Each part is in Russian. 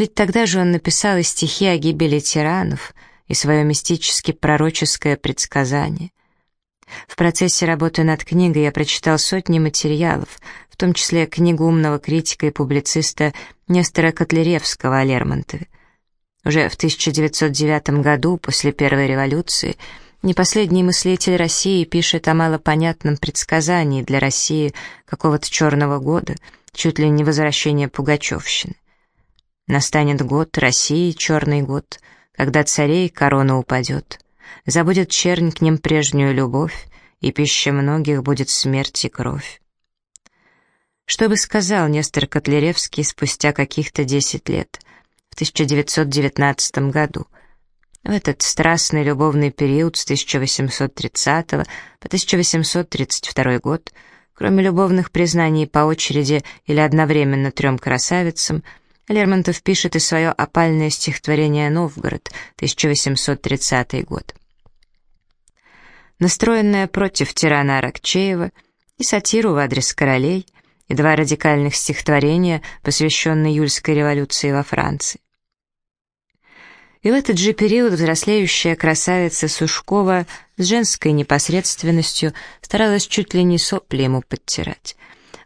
Ведь тогда же он написал и стихи о гибели тиранов, и свое мистически-пророческое предсказание. В процессе работы над книгой я прочитал сотни материалов, в том числе книгу умного критика и публициста Нестора Котляревского о Лермонтове. Уже в 1909 году, после Первой революции, непоследний мыслитель России пишет о малопонятном предсказании для России какого-то черного года, чуть ли не возвращения Пугачевщины. Настанет год России, черный год, когда царей корона упадет. Забудет чернь к ним прежнюю любовь, и пища многих будет смерть и кровь. Что бы сказал Нестор Котляревский спустя каких-то десять лет, в 1919 году, в этот страстный любовный период с 1830 по 1832 год, кроме любовных признаний по очереди или одновременно трем красавицам, Лермонтов пишет и свое опальное стихотворение «Новгород», 1830 год. Настроенное против тирана Аракчеева и сатиру в адрес королей, и два радикальных стихотворения, посвященные Юльской революции во Франции. И в этот же период взрослеющая красавица Сушкова с женской непосредственностью старалась чуть ли не сопли ему подтирать.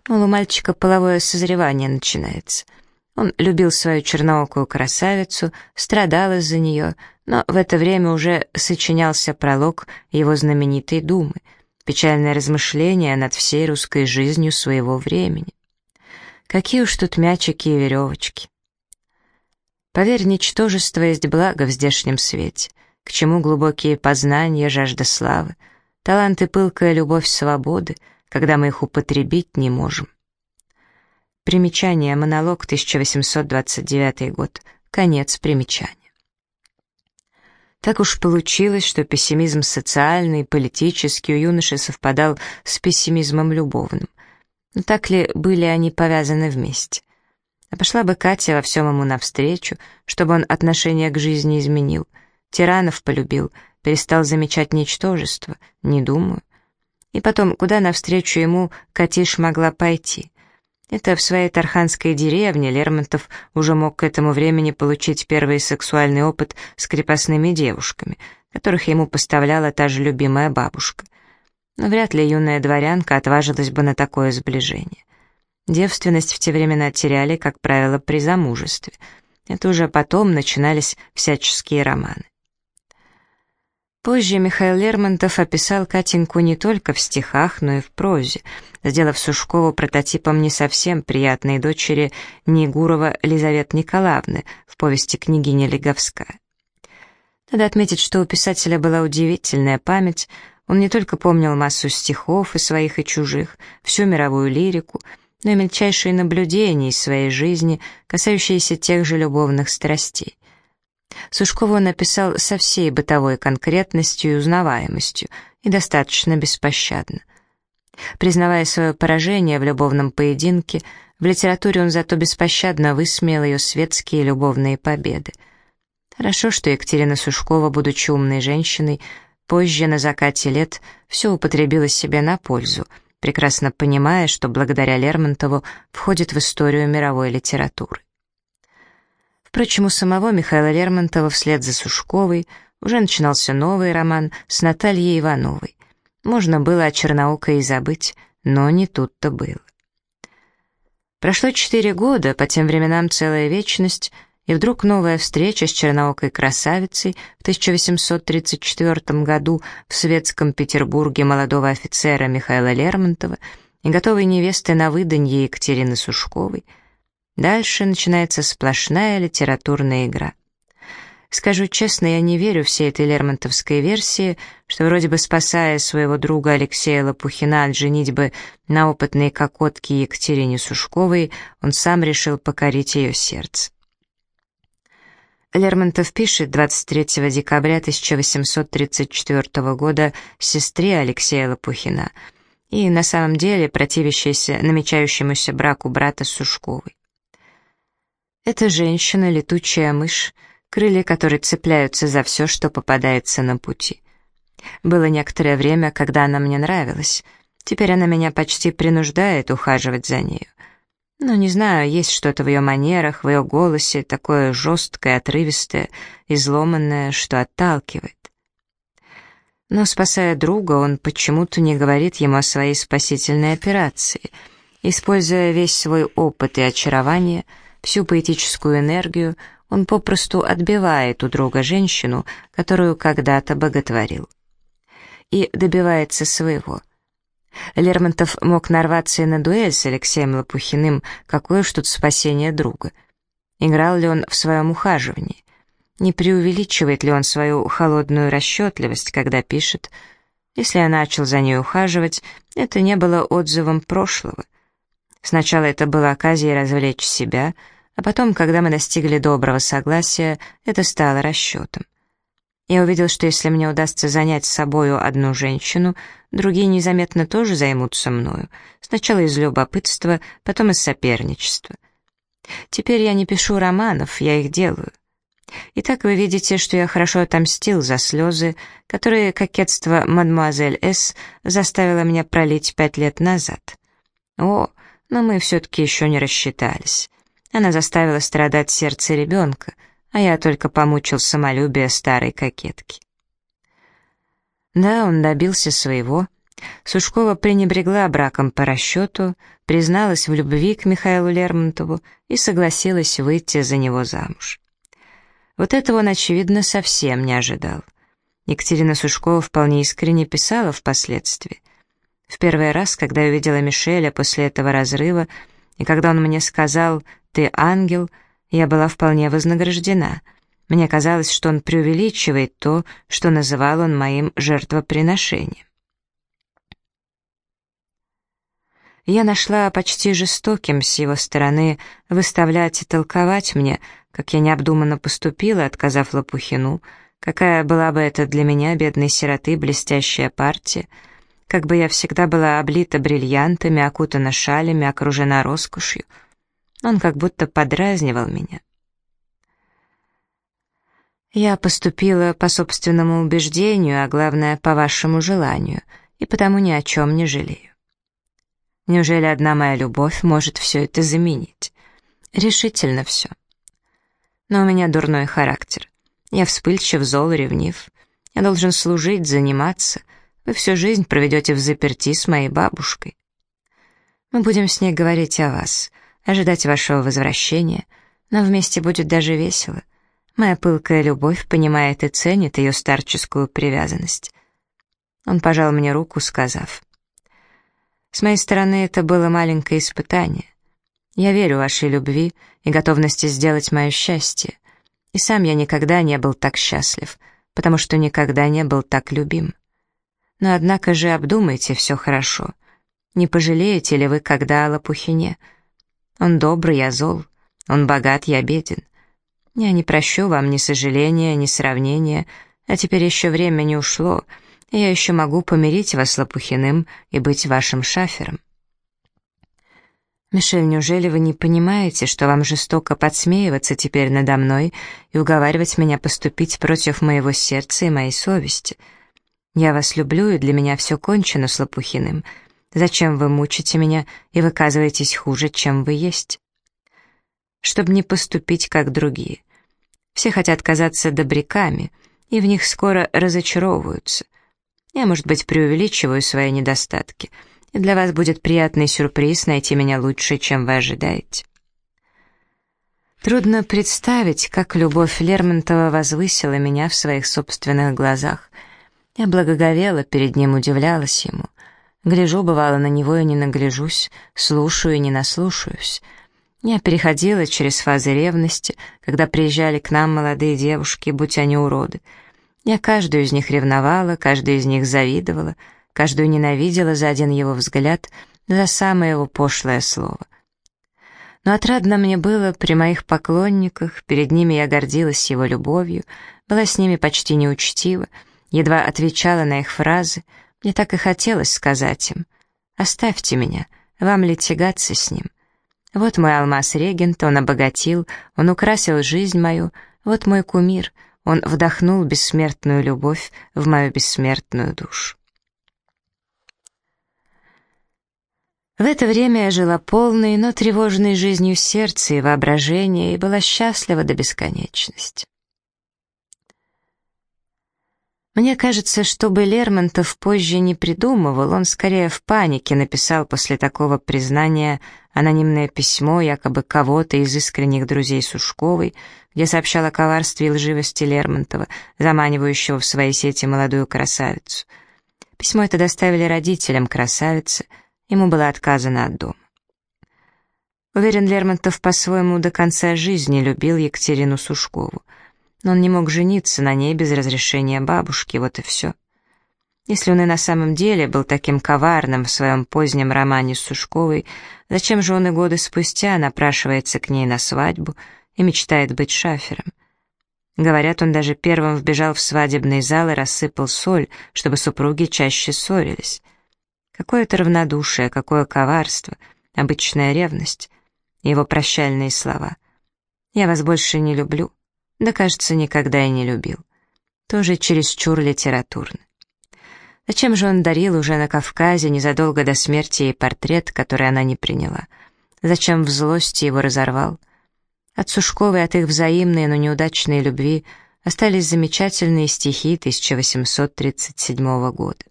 Мол, у мальчика половое созревание начинается — он любил свою черноокую красавицу, страдал из-за нее, но в это время уже сочинялся пролог его знаменитой думы, печальное размышление над всей русской жизнью своего времени. Какие уж тут мячики и веревочки. Поверь, ничтожество есть благо в здешнем свете, к чему глубокие познания, жажда славы, талант и пылкая любовь свободы, когда мы их употребить не можем. Примечание, монолог, 1829 год. Конец примечания. Так уж получилось, что пессимизм социальный и политический у юноши совпадал с пессимизмом любовным. Но так ли были они повязаны вместе? А пошла бы Катя во всем ему навстречу, чтобы он отношение к жизни изменил. Тиранов полюбил, перестал замечать ничтожество, не думаю. И потом, куда навстречу ему Катиш могла пойти? Это в своей Тарханской деревне Лермонтов уже мог к этому времени получить первый сексуальный опыт с крепостными девушками, которых ему поставляла та же любимая бабушка. Но вряд ли юная дворянка отважилась бы на такое сближение. Девственность в те времена теряли, как правило, при замужестве. Это уже потом начинались всяческие романы. Позже Михаил Лермонтов описал Катеньку не только в стихах, но и в прозе, сделав Сушкову прототипом не совсем приятной дочери Негурова Лизаветы Николаевны в повести «Княгиня Леговская». Надо отметить, что у писателя была удивительная память, он не только помнил массу стихов и своих, и чужих, всю мировую лирику, но и мельчайшие наблюдения из своей жизни, касающиеся тех же любовных страстей. Сушкову написал со всей бытовой конкретностью и узнаваемостью, и достаточно беспощадно. Признавая свое поражение в любовном поединке, в литературе он зато беспощадно высмеял ее светские любовные победы. Хорошо, что Екатерина Сушкова, будучи умной женщиной, позже, на закате лет, все употребила себе на пользу, прекрасно понимая, что благодаря Лермонтову входит в историю мировой литературы. Впрочем, у самого Михаила Лермонтова вслед за Сушковой уже начинался новый роман с Натальей Ивановой. Можно было о Черноокой и забыть, но не тут-то было. Прошло четыре года, по тем временам целая вечность, и вдруг новая встреча с черноокой красавицей в 1834 году в светском Петербурге молодого офицера Михаила Лермонтова и готовой невесты на выданье Екатерины Сушковой — Дальше начинается сплошная литературная игра. Скажу честно, я не верю всей этой лермонтовской версии, что вроде бы спасая своего друга Алексея Лопухина от женитьбы на опытной кокотке Екатерине Сушковой, он сам решил покорить ее сердце. Лермонтов пишет 23 декабря 1834 года сестре Алексея Лопухина и на самом деле противящейся намечающемуся браку брата Сушковой. Эта женщина — летучая мышь, крылья которой цепляются за все, что попадается на пути. Было некоторое время, когда она мне нравилась. Теперь она меня почти принуждает ухаживать за нею. Но не знаю, есть что-то в ее манерах, в ее голосе, такое жесткое, отрывистое, изломанное, что отталкивает. Но, спасая друга, он почему-то не говорит ему о своей спасительной операции. Используя весь свой опыт и очарование, всю поэтическую энергию, он попросту отбивает у друга женщину, которую когда-то боготворил. И добивается своего — Лермонтов мог нарваться и на дуэль с Алексеем Лопухиным, какое уж тут спасение друга. Играл ли он в своем ухаживании? Не преувеличивает ли он свою холодную расчетливость, когда пишет «Если я начал за ней ухаживать, это не было отзывом прошлого. Сначала это было оказией развлечь себя, а потом, когда мы достигли доброго согласия, это стало расчетом. Я увидел, что если мне удастся занять с собою одну женщину, другие незаметно тоже займутся мною. Сначала из любопытства, потом из соперничества. Теперь я не пишу романов, я их делаю. Итак, вы видите, что я хорошо отомстил за слезы, которые кокетство мадемуазель С. заставило меня пролить пять лет назад. О, но мы все-таки еще не рассчитались. Она заставила страдать сердце ребенка — а я только помучил самолюбие старой кокетки. Да, он добился своего. Сушкова пренебрегла браком по расчету, призналась в любви к Михаилу Лермонтову и согласилась выйти за него замуж. Вот этого он, очевидно, совсем не ожидал. Екатерина Сушкова вполне искренне писала впоследствии. В первый раз, когда я увидела Мишеля после этого разрыва, и когда он мне сказал «ты ангел», я была вполне вознаграждена. Мне казалось, что он преувеличивает то, что называл он моим жертвоприношением. Я нашла почти жестоким с его стороны выставлять и толковать мне, как я необдуманно поступила, отказав Лопухину, какая была бы это для меня, бедной сироты, блестящая партия, как бы я всегда была облита бриллиантами, окутана шалями, окружена роскошью — он как будто подразнивал меня. Я поступила по собственному убеждению, а главное, по вашему желанию, и потому ни о чем не жалею. Неужели одна моя любовь может все это заменить? Решительно все. Но у меня дурной характер. Я вспыльчив, зол, ревнив. Я должен служить, заниматься. Вы всю жизнь проведете в заперти с моей бабушкой. Мы будем с ней говорить о вас — ожидать вашего возвращения, но вместе будет даже весело. Моя пылкая любовь понимает и ценит ее старческую привязанность. Он пожал мне руку, сказав, «С моей стороны это было маленькое испытание. Я верю вашей любви и готовности сделать мое счастье, и сам я никогда не был так счастлив, потому что никогда не был так любим. Но однако же обдумайте все хорошо. Не пожалеете ли вы когда о Лопухине?» Он добрый, я зол. Он богат, я беден. Я не прощу вам ни сожаления, ни сравнения, а теперь еще время не ушло, я еще могу помирить вас с Лопухиным и быть вашим шафером. Мишель, неужели вы не понимаете, что вам жестоко подсмеиваться теперь надо мной и уговаривать меня поступить против моего сердца и моей совести? Я вас люблю, и для меня все кончено с Лопухиным — Зачем вы мучите меня и выказываетесь хуже, чем вы есть? Чтобы не поступить, как другие. Все хотят казаться добряками, и в них скоро разочаровываются. Я, может быть, преувеличиваю свои недостатки, и для вас будет приятный сюрприз найти меня лучше, чем вы ожидаете. Трудно представить, как любовь Лермонтова возвысила меня в своих собственных глазах. Я благоговела перед ним, удивлялась ему. Гляжу, бывало, на него и не нагляжусь, слушаю и не наслушаюсь. Я переходила через фазы ревности, когда приезжали к нам молодые девушки, будь они уроды. Я каждую из них ревновала, каждую из них завидовала, каждую ненавидела за один его взгляд, за самое его пошлое слово. Но отрадно мне было при моих поклонниках, перед ними я гордилась его любовью, была с ними почти неучтива, едва отвечала на их фразы — мне так и хотелось сказать им, «Оставьте меня, вам ли тягаться с ним? Вот мой алмаз-регент, он обогатил, он украсил жизнь мою, вот мой кумир, он вдохнул бессмертную любовь в мою бессмертную душу». В это время я жила полной, но тревожной жизнью сердца и воображения и была счастлива до бесконечности. Мне кажется, что бы Лермонтов позже не придумывал, он скорее в панике написал после такого признания анонимное письмо якобы кого-то из искренних друзей Сушковой, где сообщал о коварстве и лживости Лермонтова, заманивающего в свои сети молодую красавицу. Письмо это доставили родителям красавицы, ему было отказано от дома. Уверен, Лермонтов по-своему до конца жизни любил Екатерину Сушкову но он не мог жениться на ней без разрешения бабушки, вот и все. Если он и на самом деле был таким коварным в своем позднем романе с Сушковой, зачем же он и годы спустя напрашивается к ней на свадьбу и мечтает быть шафером? Говорят, он даже первым вбежал в свадебный зал и рассыпал соль, чтобы супруги чаще ссорились. Какое-то равнодушие, какое коварство, обычная ревность. Его прощальные слова. «Я вас больше не люблю», да, кажется, никогда и не любил. Тоже чересчур литературно. Зачем же он дарил уже на Кавказе незадолго до смерти ей портрет, который она не приняла? Зачем в злости его разорвал? От Сушковой, от их взаимной, но неудачной любви остались замечательные стихи 1837 года.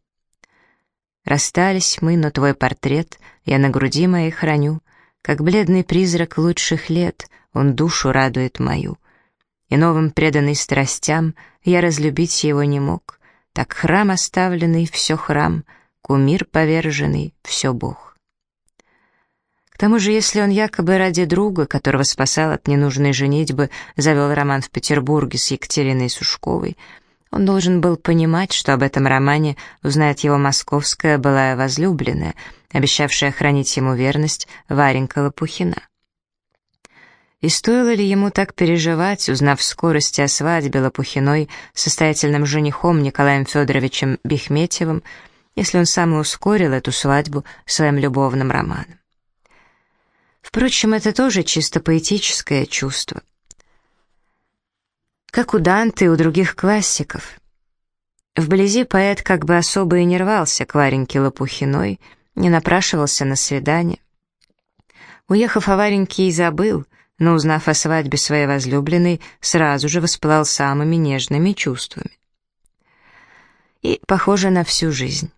Расстались мы, но твой портрет я на груди моей храню, как бледный призрак лучших лет, он душу радует мою и новым преданный страстям я разлюбить его не мог. Так храм оставленный, все храм, кумир поверженный, все Бог. К тому же, если он якобы ради друга, которого спасал от ненужной женитьбы, завел роман в Петербурге с Екатериной Сушковой, он должен был понимать, что об этом романе узнает его московская былая возлюбленная, обещавшая хранить ему верность Варенька Лопухина. И стоило ли ему так переживать, узнав в скорости о свадьбе Лопухиной состоятельным женихом Николаем Федоровичем Бехметьевым, если он сам и ускорил эту свадьбу своим любовным романом? Впрочем, это тоже чисто поэтическое чувство. Как у Данте и у других классиков. Вблизи поэт как бы особо и не рвался к Вареньке Лопухиной, не напрашивался на свидание. Уехав, о Вареньке и забыл — но, узнав о свадьбе своей возлюбленной, сразу же воспылал самыми нежными чувствами. И похоже на всю жизнь.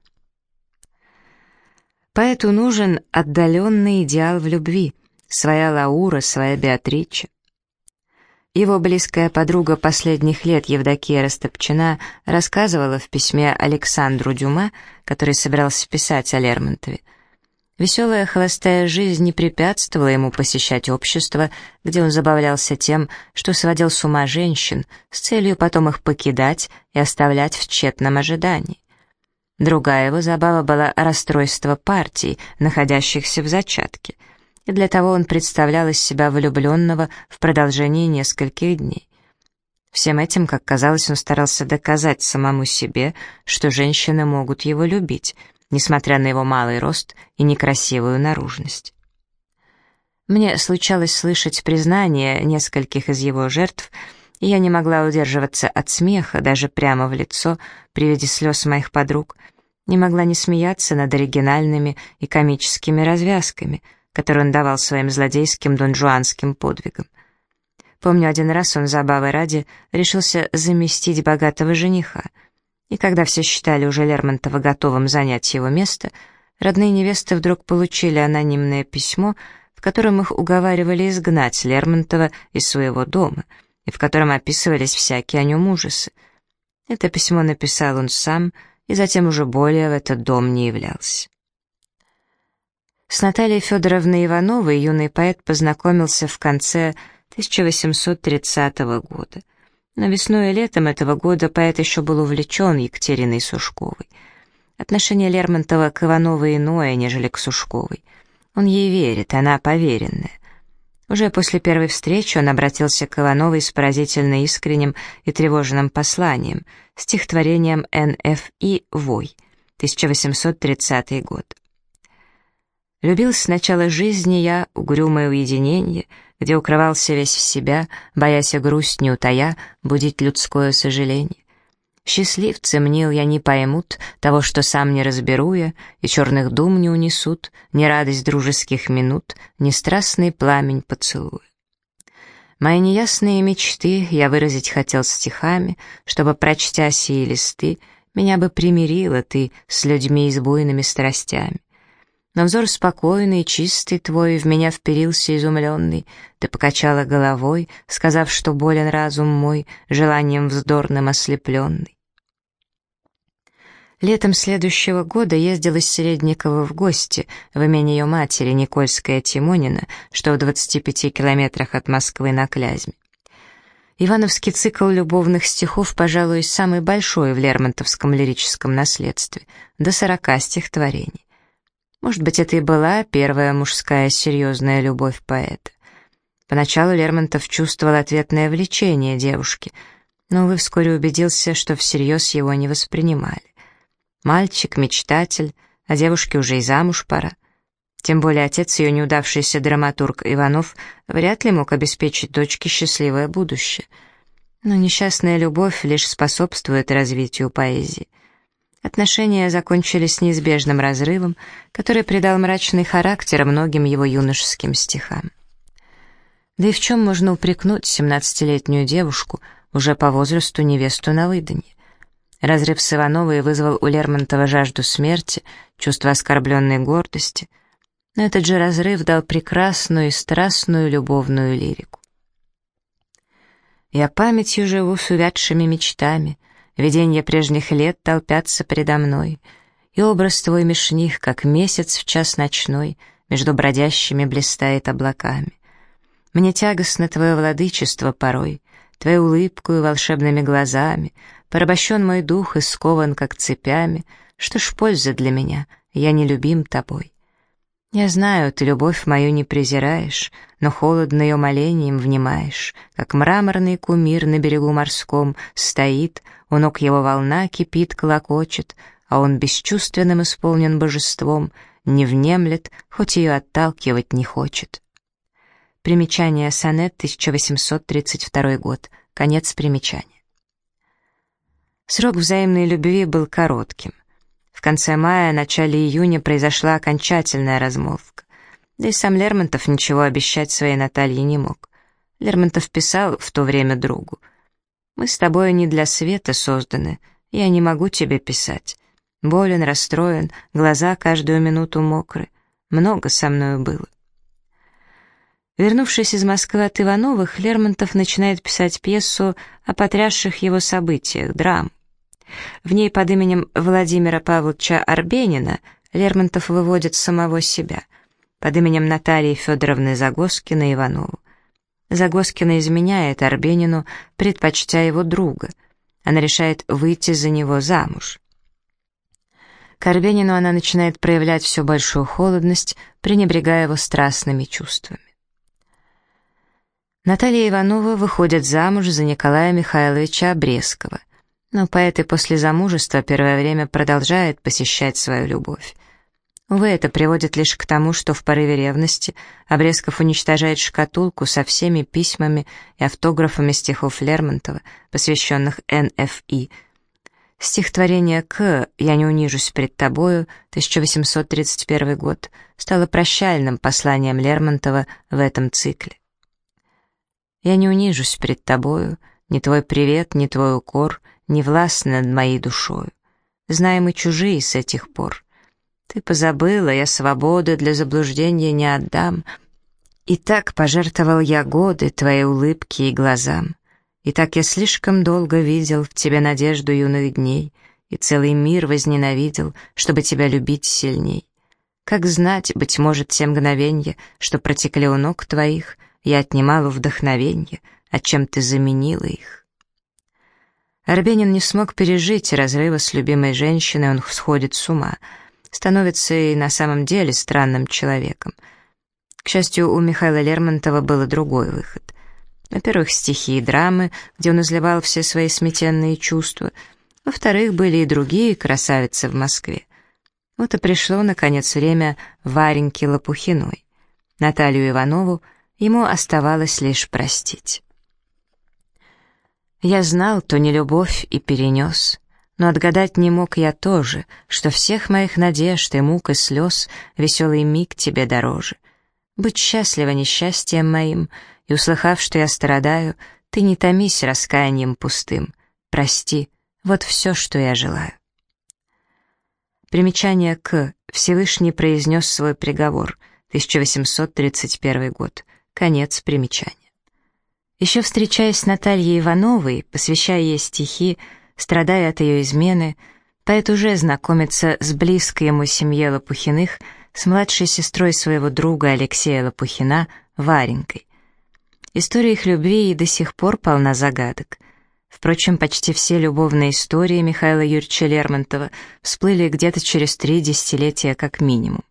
Поэту нужен отдаленный идеал в любви, своя Лаура, своя Беатрича. Его близкая подруга последних лет Евдокия Растопчина рассказывала в письме Александру Дюма, который собирался писать о Лермонтове, Веселая холостая жизнь не препятствовала ему посещать общество, где он забавлялся тем, что сводил с ума женщин, с целью потом их покидать и оставлять в тщетном ожидании. Другая его забава была расстройство партий, находящихся в зачатке, и для того он представлял из себя влюбленного в продолжении нескольких дней. Всем этим, как казалось, он старался доказать самому себе, что женщины могут его любить — несмотря на его малый рост и некрасивую наружность. Мне случалось слышать признания нескольких из его жертв, и я не могла удерживаться от смеха даже прямо в лицо при виде слез моих подруг, не могла не смеяться над оригинальными и комическими развязками, которые он давал своим злодейским донжуанским подвигам. Помню, один раз он забавы ради решился заместить богатого жениха — и когда все считали уже Лермонтова готовым занять его место, родные невесты вдруг получили анонимное письмо, в котором их уговаривали изгнать Лермонтова из своего дома, и в котором описывались всякие о нем ужасы. Это письмо написал он сам, и затем уже более в этот дом не являлся. С Натальей Федоровной Ивановой юный поэт познакомился в конце 1830 года — но весной и летом этого года поэт еще был увлечен Екатериной Сушковой. Отношение Лермонтова к Ивановой иное, нежели к Сушковой. Он ей верит, она поверенная. Уже после первой встречи он обратился к Ивановой с поразительно искренним и тревожным посланием, стихотворением Н.Ф.И. «Вой», 1830 год. «Любил с начала жизни я угрюмое уединение», где укрывался весь в себя, боясь грусть не утая, будить людское сожаление. Счастливцы, мнил я, не поймут того, что сам не разберу я, и черных дум не унесут, ни радость дружеских минут, ни страстный пламень поцелуя. Мои неясные мечты я выразить хотел стихами, чтобы, прочтя сии листы, меня бы примирила ты с людьми и страстями. Но взор спокойный чистый твой в меня вперился изумленный. Ты покачала головой, сказав, что болен разум мой, желанием вздорным ослепленный. Летом следующего года ездил из Середникова в гости в имени ее матери Никольская Тимонина, что в 25 километрах от Москвы на Клязьме. Ивановский цикл любовных стихов, пожалуй, самый большой в Лермонтовском лирическом наследстве, до сорока стихотворений. Может быть, это и была первая мужская серьезная любовь поэта. Поначалу Лермонтов чувствовал ответное влечение девушки, но, увы, вскоре убедился, что всерьез его не воспринимали. Мальчик, мечтатель, а девушке уже и замуж пора. Тем более отец ее неудавшийся драматург Иванов вряд ли мог обеспечить дочке счастливое будущее. Но несчастная любовь лишь способствует развитию поэзии. Отношения закончились неизбежным разрывом, который придал мрачный характер многим его юношеским стихам. Да и в чем можно упрекнуть семнадцатилетнюю девушку, уже по возрасту невесту на выданье? Разрыв с Ивановой вызвал у Лермонтова жажду смерти, чувство оскорбленной гордости. Но этот же разрыв дал прекрасную и страстную любовную лирику. «Я памятью живу с увядшими мечтами», Видения прежних лет толпятся предо мной, И образ твой меж них, как месяц в час ночной, Между бродящими блистает облаками. Мне тягостно твое владычество порой, Твою улыбку и волшебными глазами, Порабощен мой дух и скован, как цепями, Что ж польза для меня, я не любим тобой. Я знаю, ты любовь мою не презираешь, но холодно ее молением внимаешь, как мраморный кумир на берегу морском стоит, у ног его волна кипит, колокочет, а он бесчувственным исполнен божеством, не внемлет, хоть ее отталкивать не хочет. Примечание сонет 1832 год. Конец примечания. Срок взаимной любви был коротким. В конце мая, начале июня произошла окончательная размолвка. Да и сам Лермонтов ничего обещать своей Наталье не мог. Лермонтов писал в то время другу. «Мы с тобой не для света созданы, я не могу тебе писать. Болен, расстроен, глаза каждую минуту мокры. Много со мною было». Вернувшись из Москвы от Ивановых, Лермонтов начинает писать пьесу о потрясших его событиях, драм. В ней под именем Владимира Павловича Арбенина Лермонтов выводит самого себя, под именем Натальи Федоровны Загоскина Иванову. Загоскина изменяет Арбенину, предпочтя его друга. Она решает выйти за него замуж. К Арбенину она начинает проявлять все большую холодность, пренебрегая его страстными чувствами. Наталья Иванова выходит замуж за Николая Михайловича Обрезкова — но поэт и после замужества первое время продолжает посещать свою любовь. Увы, это приводит лишь к тому, что в порыве ревности Обрезков уничтожает шкатулку со всеми письмами и автографами стихов Лермонтова, посвященных НФИ. Стихотворение «К. Я не унижусь пред тобою» 1831 год стало прощальным посланием Лермонтова в этом цикле. «Я не унижусь пред тобою, ни твой привет, ни твой укор — не властны над моей душою. Знаем и чужие с этих пор. Ты позабыла, я свободы для заблуждения не отдам. И так пожертвовал я годы твоей улыбки и глазам. И так я слишком долго видел в тебе надежду юных дней, и целый мир возненавидел, чтобы тебя любить сильней. Как знать, быть может, те мгновенья, что протекли у ног твоих, я отнимал у вдохновенья, а чем ты заменила их. Арбенин не смог пережить разрыва с любимой женщиной, он сходит с ума, становится и на самом деле странным человеком. К счастью, у Михаила Лермонтова был другой выход. Во-первых, стихи и драмы, где он изливал все свои сметенные чувства. Во-вторых, были и другие красавицы в Москве. Вот и пришло, наконец, время Вареньки Лопухиной. Наталью Иванову ему оставалось лишь простить. Я знал, то не любовь и перенес, но отгадать не мог я тоже, что всех моих надежд и мук и слез веселый миг тебе дороже. Быть счастлива несчастьем моим, и, услыхав, что я страдаю, ты не томись раскаянием пустым. Прости, вот все, что я желаю. Примечание к Всевышний произнес свой приговор, 1831 год. Конец примечания. Еще встречаясь с Натальей Ивановой, посвящая ей стихи, страдая от ее измены, поэт уже знакомится с близкой ему семье Лопухиных, с младшей сестрой своего друга Алексея Лопухина, Варенькой. История их любви и до сих пор полна загадок. Впрочем, почти все любовные истории Михаила Юрьевича Лермонтова всплыли где-то через три десятилетия как минимум.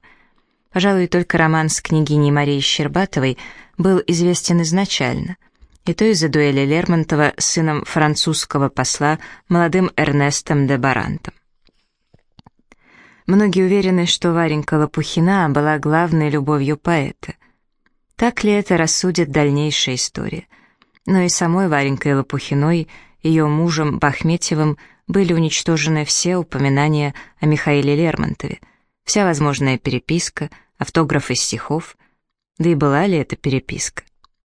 Пожалуй, только роман с княгиней Марией Щербатовой был известен изначально, и то из-за дуэли Лермонтова с сыном французского посла молодым Эрнестом де Барантом. Многие уверены, что Варенька Лопухина была главной любовью поэта. Так ли это рассудит дальнейшая история? Но и самой Варенькой Лопухиной ее мужем Бахметьевым были уничтожены все упоминания о Михаиле Лермонтове, вся возможная переписка, автографы стихов. Да и была ли это переписка?